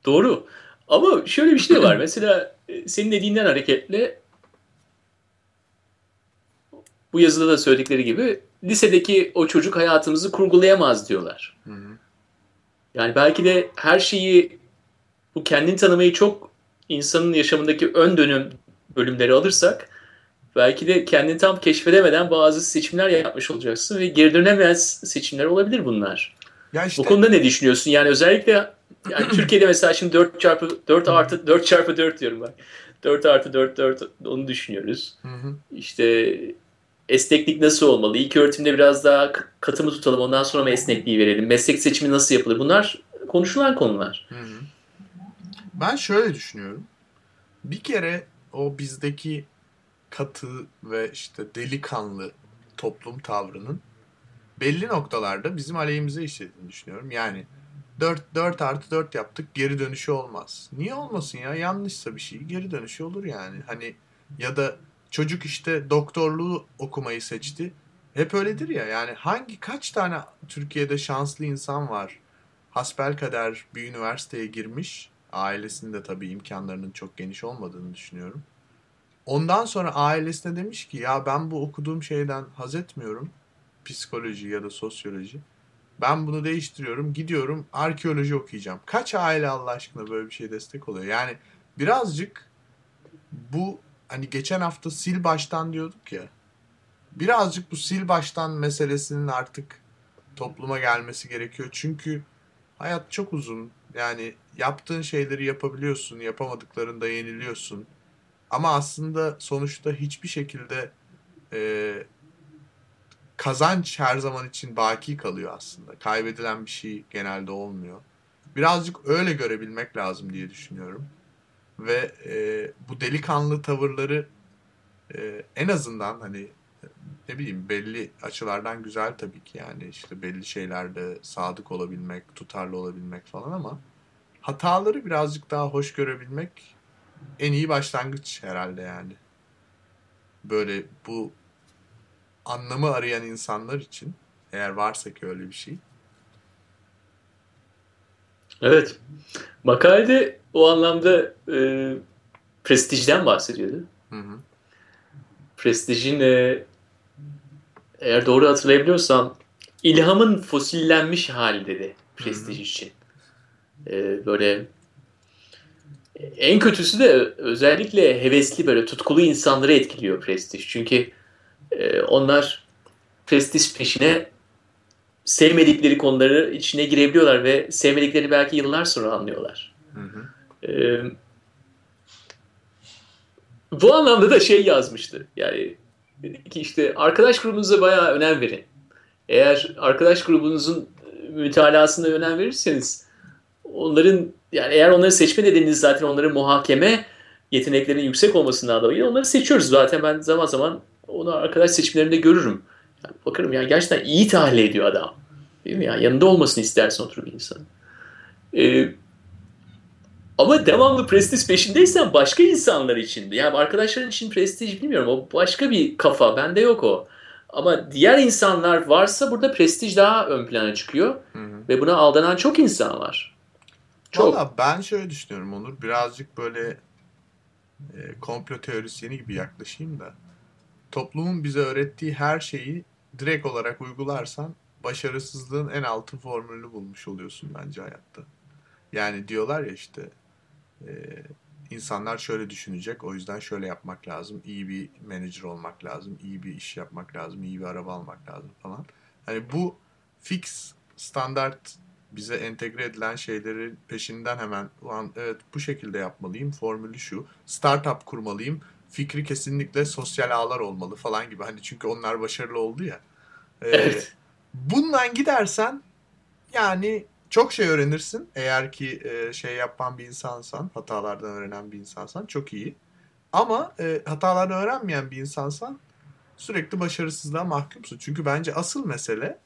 Doğru. Ama şöyle bir şey var. Mesela e, senin dediğinden hareketle bu yazıda da söyledikleri gibi lisedeki o çocuk hayatımızı kurgulayamaz diyorlar. Hı hı. Yani belki de her şeyi bu kendini tanımayı çok insanın yaşamındaki ön dönüm bölümleri alırsak belki de kendini tam keşfedemeden bazı seçimler yapmış olacaksın ve geri dönemez seçimler olabilir bunlar. Ya işte Bu konuda ne düşünüyorsun? Yani özellikle yani [clears throat] Türkiye'de mesela şimdi 4 çarpı 4 artı 4 çarpı 4 diyorum ben. 4 artı 4 4 onu düşünüyoruz. Hı hı. İşte esneklik nasıl olmalı? İlk öğretimde biraz daha k- katı mı tutalım ondan sonra mı esnekliği verelim? Meslek seçimi nasıl yapılır? Bunlar konuşulan konular. Ben şöyle düşünüyorum. Bir kere o bizdeki katı ve işte delikanlı toplum tavrının belli noktalarda bizim aleyhimize işlediğini düşünüyorum. Yani 4, 4 artı 4 yaptık geri dönüşü olmaz. Niye olmasın ya? Yanlışsa bir şey geri dönüşü olur yani. Hani ya da çocuk işte doktorluğu okumayı seçti. Hep öyledir ya yani hangi kaç tane Türkiye'de şanslı insan var? Hasbelkader bir üniversiteye girmiş. Ailesinde tabii imkanlarının çok geniş olmadığını düşünüyorum. ondan sonra ailesine demiş ki ya ben bu okuduğum şeyden haz etmiyorum. Psikoloji ya da sosyoloji. Ben bunu değiştiriyorum. Gidiyorum arkeoloji okuyacağım. Kaç aile Allah aşkına böyle bir şeye destek oluyor? Yani birazcık bu hani geçen hafta sil baştan diyorduk ya. Birazcık bu sil baştan meselesinin artık topluma gelmesi gerekiyor. Çünkü hayat çok uzun. Yani yaptığın şeyleri yapabiliyorsun, yapamadıklarında yeniliyorsun. Ama aslında sonuçta hiçbir şekilde e, kazanç her zaman için baki kalıyor aslında. Kaybedilen bir şey genelde olmuyor. Birazcık öyle görebilmek lazım diye düşünüyorum. Ve e, bu delikanlı tavırları e, en azından hani ne bileyim belli açılardan güzel tabii ki yani işte belli şeylerde sadık olabilmek, tutarlı olabilmek falan ama hataları birazcık daha hoş görebilmek en iyi başlangıç herhalde yani. Böyle bu anlamı arayan insanlar için eğer varsa ki öyle bir şey. Evet. Makalede o anlamda e, prestijden bahsediyordu. Hı hı. Prestijin e, eğer doğru hatırlayabiliyorsam ilhamın fosillenmiş hali dedi prestij için. E, böyle en kötüsü de özellikle hevesli böyle tutkulu insanları etkiliyor prestij. Çünkü e, onlar prestij peşine sevmedikleri konuları içine girebiliyorlar ve sevmedikleri belki yıllar sonra anlıyorlar. Hı hı. Ee, bu anlamda da şey yazmıştı. Yani dedi ki işte arkadaş grubunuza bayağı önem verin. Eğer arkadaş grubunuzun mütalasına önem verirseniz onların yani eğer onları seçme nedeniniz zaten onların muhakeme yeteneklerinin yüksek olmasından dolayı onları seçiyoruz zaten ben zaman zaman onu arkadaş seçimlerinde görürüm. Yani bakarım yani gerçekten iyi tahlil ediyor adam. Değil mi? Yani yanında olmasını istersin bir insan. Ee, ama devamlı prestij peşindeysen başka insanlar için de. Yani arkadaşların için prestij bilmiyorum. O başka bir kafa. Bende yok o. Ama diğer insanlar varsa burada prestij daha ön plana çıkıyor. Hı hı. Ve buna aldanan çok insan var. Çok. Valla ben şöyle düşünüyorum Onur. Birazcık böyle e, komplo teorisyeni gibi yaklaşayım da. Toplumun bize öğrettiği her şeyi direkt olarak uygularsan başarısızlığın en altın formülünü bulmuş oluyorsun bence hayatta. Yani diyorlar ya işte e, insanlar şöyle düşünecek o yüzden şöyle yapmak lazım. İyi bir manager olmak lazım. iyi bir iş yapmak lazım. iyi bir araba almak lazım falan. Hani bu fix standart bize entegre edilen şeyleri peşinden hemen evet bu şekilde yapmalıyım. Formülü şu. Startup kurmalıyım. Fikri kesinlikle sosyal ağlar olmalı falan gibi. Hani çünkü onlar başarılı oldu ya. Ee, Evet. Bundan gidersen yani çok şey öğrenirsin. Eğer ki e, şey yapan bir insansan, hatalardan öğrenen bir insansan çok iyi. Ama e, hatalardan öğrenmeyen bir insansan sürekli başarısızlığa mahkumsun. Çünkü bence asıl mesele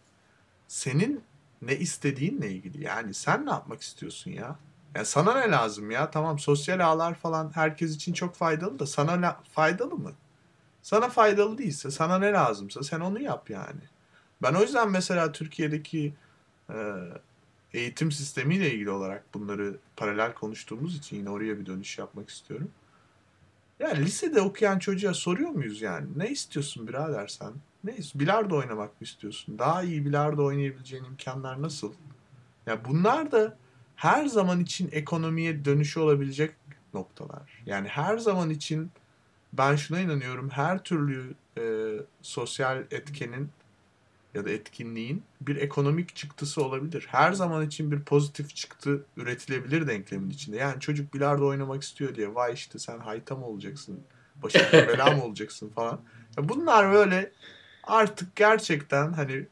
senin ne istediğinle ilgili. Yani sen ne yapmak istiyorsun ya? Yani sana ne lazım ya? Tamam sosyal ağlar falan herkes için çok faydalı da sana faydalı mı? Sana faydalı değilse, sana ne lazımsa sen onu yap yani. Ben o yüzden mesela Türkiye'deki e, eğitim sistemiyle ilgili olarak bunları paralel konuştuğumuz için yine oraya bir dönüş yapmak istiyorum. Yani lisede okuyan çocuğa soruyor muyuz yani? Ne istiyorsun birader sen? Ne ist- Bilardo oynamak mı istiyorsun? Daha iyi bilardo oynayabileceğin imkanlar nasıl? Ya bunlar da her zaman için ekonomiye dönüşü olabilecek noktalar. Yani her zaman için ben şuna inanıyorum. Her türlü e, sosyal etkenin ya da etkinliğin bir ekonomik çıktısı olabilir. Her zaman için bir pozitif çıktı üretilebilir denklemin içinde. Yani çocuk bilardo oynamak istiyor diye vay işte sen hayta mı olacaksın, başına [laughs] bela mı olacaksın falan. Ya bunlar böyle artık gerçekten hani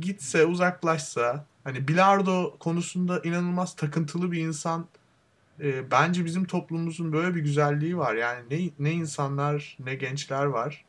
gitse uzaklaşsa hani bilardo konusunda inanılmaz takıntılı bir insan e, bence bizim toplumumuzun böyle bir güzelliği var. Yani ne, ne insanlar ne gençler var.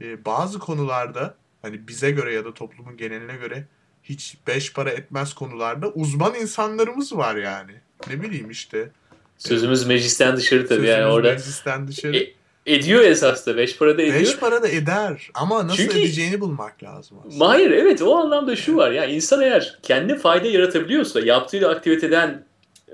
E, bazı konularda hani bize göre ya da toplumun geneline göre hiç beş para etmez konularda uzman insanlarımız var yani. Ne bileyim işte. Sözümüz meclisten dışarı tabii yani sözümüz orada. meclisten dışarı. E, ediyor esas da. Beş para da ediyor. Beş para da eder ama nasıl Çünkü- edeceğini bulmak lazım aslında. Hayır evet o anlamda şu var. Yani insan eğer kendi fayda yaratabiliyorsa yaptığı aktiviteden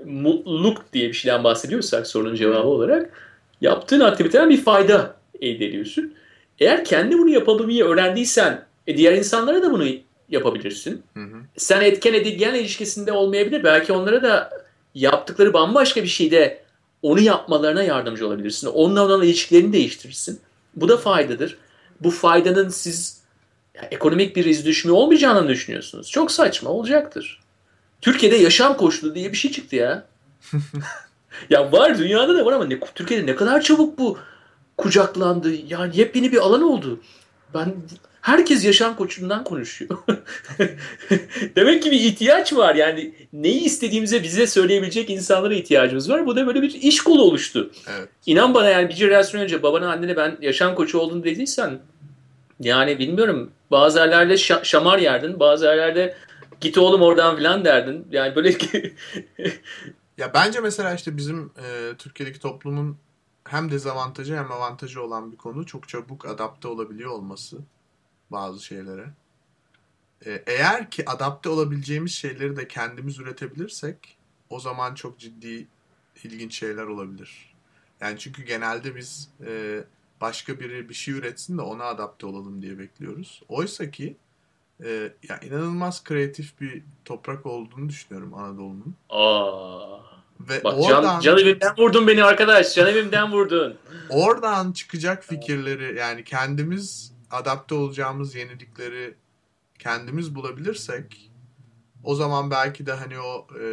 mutluluk diye bir şeyden bahsediyorsak sorunun cevabı olarak Yaptığın aktiviteden bir fayda elde ediyorsun. Eğer kendi bunu yapabilmeyi öğrendiysen e, diğer insanlara da bunu yapabilirsin. Hı hı. Sen etken edilgen ilişkisinde olmayabilir. Belki onlara da yaptıkları bambaşka bir şeyde onu yapmalarına yardımcı olabilirsin. Onunla olan ilişkilerini değiştirirsin. Bu da faydadır. Bu faydanın siz ya, ekonomik bir iz düşümü olmayacağını düşünüyorsunuz. Çok saçma olacaktır. Türkiye'de yaşam koşulu diye bir şey çıktı ya. [laughs] ya var dünyada da var ama ne, Türkiye'de ne kadar çabuk bu kucaklandı. Yani yepyeni bir alan oldu. Ben herkes yaşam koçundan konuşuyor. [laughs] Demek ki bir ihtiyaç var. Yani neyi istediğimize bize söyleyebilecek insanlara ihtiyacımız var. Bu da böyle bir iş kolu oluştu. Evet. İnan bana yani bir jenerasyon önce babana annene ben yaşam koçu oldun dediysen yani bilmiyorum bazı yerlerde şa- şamar yerdin bazı yerlerde git oğlum oradan filan derdin. Yani böyle [laughs] Ya bence mesela işte bizim e, Türkiye'deki toplumun hem dezavantajı hem avantajı olan bir konu çok çabuk adapte olabiliyor olması bazı şeylere. E, eğer ki adapte olabileceğimiz şeyleri de kendimiz üretebilirsek o zaman çok ciddi ilginç şeyler olabilir. Yani çünkü genelde biz e, başka biri bir şey üretsin de ona adapte olalım diye bekliyoruz. Oysa ki e, ya inanılmaz kreatif bir toprak olduğunu düşünüyorum Anadolu'nun. Aa. Ve Bak oradan can, can evimden vurdun beni arkadaş. Can evimden vurdun. oradan çıkacak fikirleri yani kendimiz adapte olacağımız yenilikleri kendimiz bulabilirsek o zaman belki de hani o e,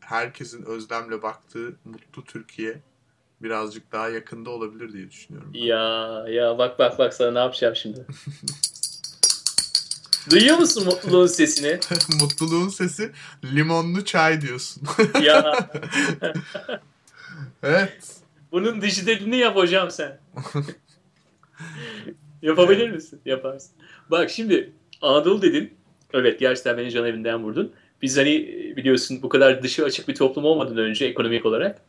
herkesin özlemle baktığı mutlu Türkiye birazcık daha yakında olabilir diye düşünüyorum. ben. Ya ya bak bak bak sana ne yapacağım şimdi. [laughs] Duyuyor musun mutluluğun sesini? [laughs] Mutluluğun sesi limonlu çay diyorsun. [laughs] Ya evet. bunun dijitalini yap hocam sen. Yapabilir misin? Yaparsın. Bak şimdi Anadolu dedin. Evet gerçekten beni can evinden vurdun. Biz hani biliyorsun bu kadar dışı açık bir toplum olmadan önce ekonomik olarak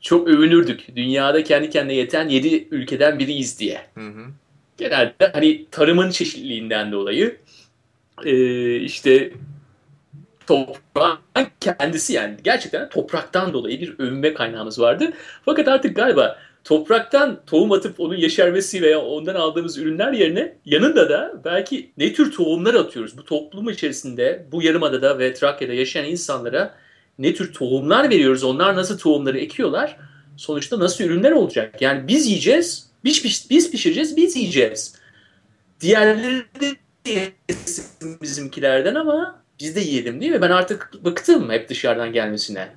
çok övünürdük. Dünyada kendi kendine yeten 7 ülkeden biriyiz diye. Hı hı. genelde hani tarımın çeşitliliğinden dolayı e, işte toprağın kendisi yani gerçekten topraktan dolayı bir övünme kaynağımız vardı. Fakat artık galiba topraktan tohum atıp onun yeşermesi veya ondan aldığımız ürünler yerine yanında da belki ne tür tohumlar atıyoruz? Bu toplum içerisinde bu yarımadada ve Trakya'da yaşayan insanlara ne tür tohumlar veriyoruz? Onlar nasıl tohumları ekiyorlar? Sonuçta nasıl ürünler olacak? Yani biz yiyeceğiz, biz, piş- biz pişireceğiz, biz yiyeceğiz. Diğerleri de bizimkilerden ama biz de yiyelim değil mi? Ben artık bıktım hep dışarıdan gelmesine.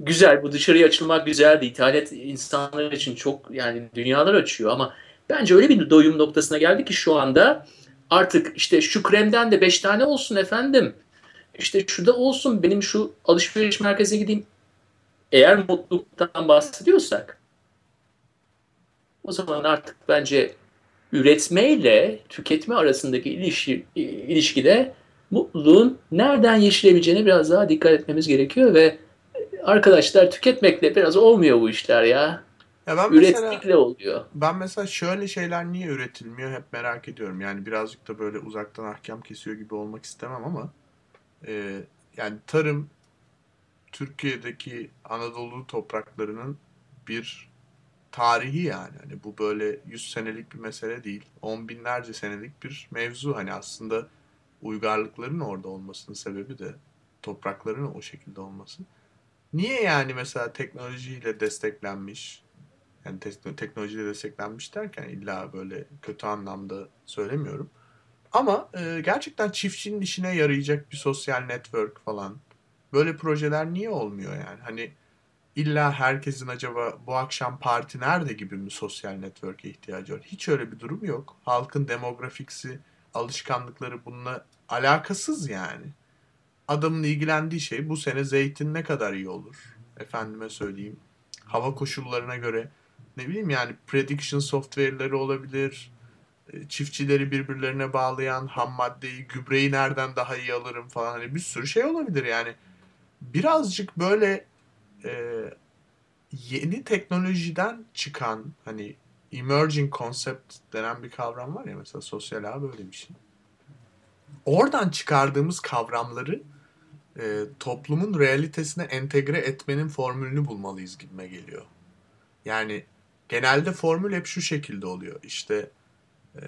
Güzel bu dışarıya açılmak güzeldi. İthalat insanlar için çok yani dünyalar açıyor ama bence öyle bir doyum noktasına geldi ki şu anda artık işte şu kremden de 5 tane olsun efendim. İşte şu da olsun benim şu alışveriş merkezine gideyim. Eğer mutluluktan bahsediyorsak o zaman artık bence üretmeyle tüketme arasındaki ilişki, ilişkide mutluluğun nereden yeşilebileceğine biraz daha dikkat etmemiz gerekiyor ve arkadaşlar tüketmekle biraz olmuyor bu işler ya. Ya ben mesela Üretmekle oluyor. ben mesela şöyle şeyler niye üretilmiyor hep merak ediyorum. Yani birazcık da böyle uzaktan ahkam kesiyor gibi olmak istemem ama e, yani tarım Türkiye'deki Anadolu topraklarının bir tarihi yani. Hani bu böyle 100 senelik bir mesele değil. On binlerce senelik bir mevzu. Hani aslında uygarlıkların orada olmasının sebebi de toprakların o şekilde olması. Niye yani mesela teknolojiyle desteklenmiş yani te- teknolojiyle desteklenmiş derken illa böyle kötü anlamda söylemiyorum. Ama e, gerçekten çiftçinin işine yarayacak bir sosyal network falan böyle projeler niye olmuyor yani? Hani illa herkesin acaba bu akşam parti nerede gibi mi sosyal network'e ihtiyacı var? Hiç öyle bir durum yok. Halkın demografiksi, alışkanlıkları bununla alakasız yani. Adamın ilgilendiği şey bu sene zeytin ne kadar iyi olur? Efendime söyleyeyim. Hava koşullarına göre ne bileyim yani prediction software'leri olabilir. E, Çiftçileri birbirlerine bağlayan ham maddeyi, gübreyi nereden daha iyi alırım falan. Hani bir sürü şey olabilir yani. Birazcık böyle e, yeni teknolojiden çıkan hani emerging concept denen bir kavram var ya mesela sosyal ağ böyle bir şey. Oradan çıkardığımız kavramları e, toplumun realitesine entegre etmenin formülünü bulmalıyız gibime geliyor. Yani genelde formül hep şu şekilde oluyor. İşte e,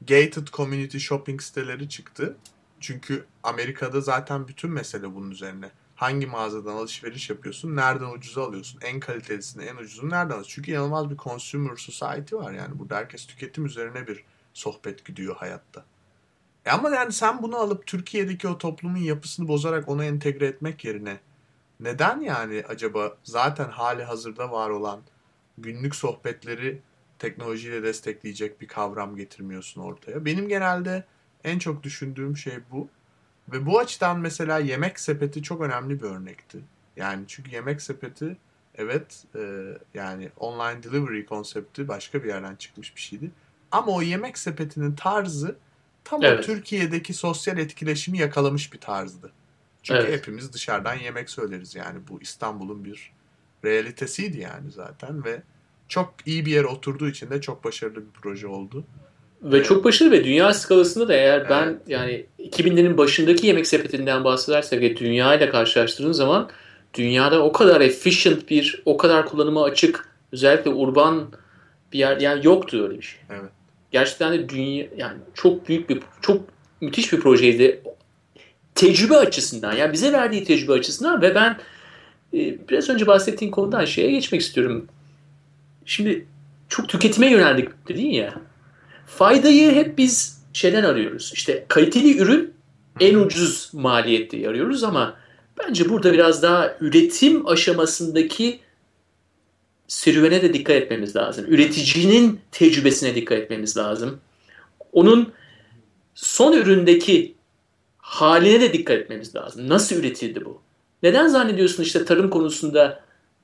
gated community shopping siteleri çıktı. Çünkü Amerika'da zaten bütün mesele bunun üzerine. Hangi mağazadan alışveriş yapıyorsun, nereden ucuza alıyorsun, en kalitelisini, en ucuzunu nereden alıyorsun? Çünkü inanılmaz bir consumer society var yani. Burada herkes tüketim üzerine bir sohbet gidiyor hayatta. E ama yani sen bunu alıp Türkiye'deki o toplumun yapısını bozarak ona entegre etmek yerine neden yani acaba zaten hali hazırda var olan günlük sohbetleri teknolojiyle destekleyecek bir kavram getirmiyorsun ortaya? Benim genelde en çok düşündüğüm şey bu. Ve bu açıdan mesela yemek sepeti çok önemli bir örnekti. Yani çünkü yemek sepeti evet e, yani online delivery konsepti başka bir yerden çıkmış bir şeydi. Ama o yemek sepetinin tarzı tam Evet. o Türkiye'deki sosyal etkileşimi yakalamış bir tarzdı. Çünkü Evet. hepimiz dışarıdan yemek söyleriz yani. Bu İstanbul'un bir realitesiydi yani zaten ve çok iyi bir yere oturduğu için de çok başarılı bir proje oldu. Ve Evet. çok başarılı ve dünya skalasında da eğer ben Evet. yani 2000'lerin başındaki yemek sepetinden bahsedersek ve dünya ile karşılaştırdığın zaman dünyada o kadar efficient bir, o kadar kullanıma açık, özellikle urban bir yer yani yoktu öyle bir şey. Evet. Gerçekten de dünya yani çok büyük bir çok müthiş bir projeydi. Tecrübe açısından yani bize verdiği tecrübe açısından ve ben e, biraz önce bahsettiğin konudan şeye geçmek istiyorum. Şimdi çok tüketime yöneldik dedin ya. Faydayı hep biz şeyden arıyoruz. İşte kaliteli ürün en ucuz maliyette arıyoruz ama bence burada biraz daha üretim aşamasındaki serüvene de dikkat etmemiz lazım. Üreticinin tecrübesine dikkat etmemiz lazım. Onun son üründeki haline de dikkat etmemiz lazım. Nasıl üretildi bu? Neden zannediyorsun işte tarım konusunda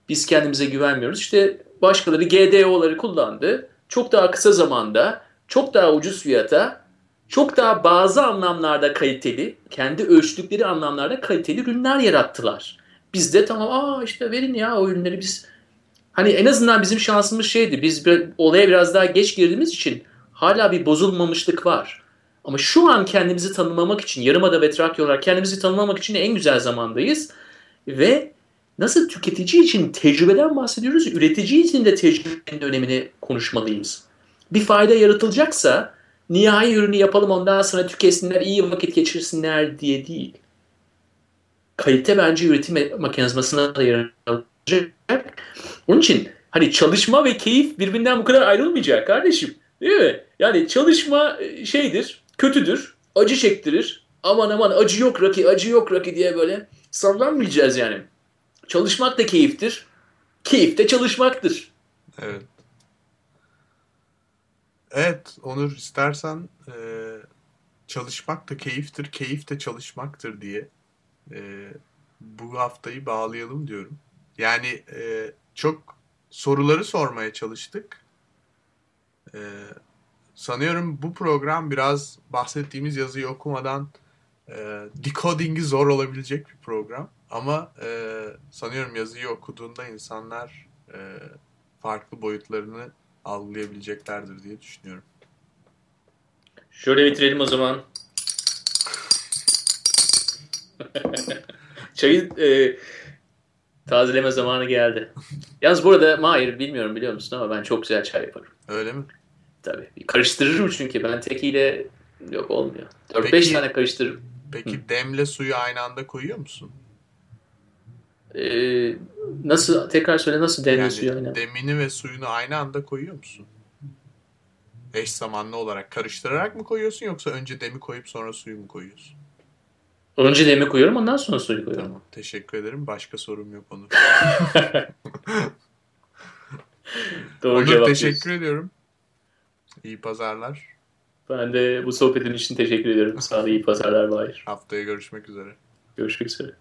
biz kendimize güvenmiyoruz? İşte başkaları GDO'ları kullandı. Çok daha kısa zamanda, çok daha ucuz fiyata, çok daha bazı anlamlarda kaliteli, kendi ölçtükleri anlamlarda kaliteli ürünler yarattılar. Biz de tamam aa işte verin ya o ürünleri biz hani en azından bizim şansımız şeydi. Biz bir, olaya biraz daha geç girdiğimiz için hala bir bozulmamışlık var. Ama şu an kendimizi tanımlamak için, Yarımada ve olarak kendimizi tanımlamak için en güzel zamandayız. Ve nasıl tüketici için tecrübeden bahsediyoruz, üretici için de tecrübenin önemini konuşmalıyız. Bir fayda yaratılacaksa nihai ürünü yapalım ondan sonra tüketsinler, iyi vakit geçirsinler diye değil. Kalite bence üretim mekanizmasına da yaratılacak. Onun için hani çalışma ve keyif birbirinden bu kadar ayrılmayacak kardeşim. Değil mi? Yani çalışma e, şeydir, kötüdür, acı çektirir. Aman aman acı yok Raki, acı yok Raki diye böyle sallanmayacağız yani. Çalışmak da keyiftir. Keyif de çalışmaktır. Evet. Evet Onur istersen e, çalışmak da keyiftir, keyif de çalışmaktır diye e, bu haftayı bağlayalım diyorum. Yani e, çok soruları sormaya çalıştık. E, sanıyorum bu program biraz bahsettiğimiz yazıyı okumadan e, decoding'i zor olabilecek bir program. Ama e, sanıyorum yazıyı okuduğunda insanlar e, farklı boyutlarını algılayabileceklerdir diye düşünüyorum. Şöyle bitirelim o zaman. [laughs] Çayı e, tazeleme zamanı geldi. Yalnız burada Mahir bilmiyorum biliyor musun ama ben çok güzel çay yaparım. Öyle mi? Tabii. Karıştırırım çünkü ben tekiyle yok olmuyor. 4-5 Peki- tane karıştırırım. Peki demle suyu aynı anda koyuyor musun? Ee, nasıl tekrar söyle nasıl demli Yani suyu aynen. demini ve suyunu aynı anda koyuyor musun? Eş zamanlı olarak karıştırarak mı koyuyorsun yoksa önce demi koyup sonra suyu mu koyuyorsun? Önce demi koyuyorum ondan sonra suyu koyuyorum. Tamam. Teşekkür ederim. Başka sorum yok Onur. [laughs] Doğru Onur cevap teşekkür diyorsun. ediyorum. İyi pazarlar. Ben de bu sohbetin için teşekkür ederim. Sana iyi pazarlar Mahir. Haftaya görüşmek üzere. Görüşmek üzere.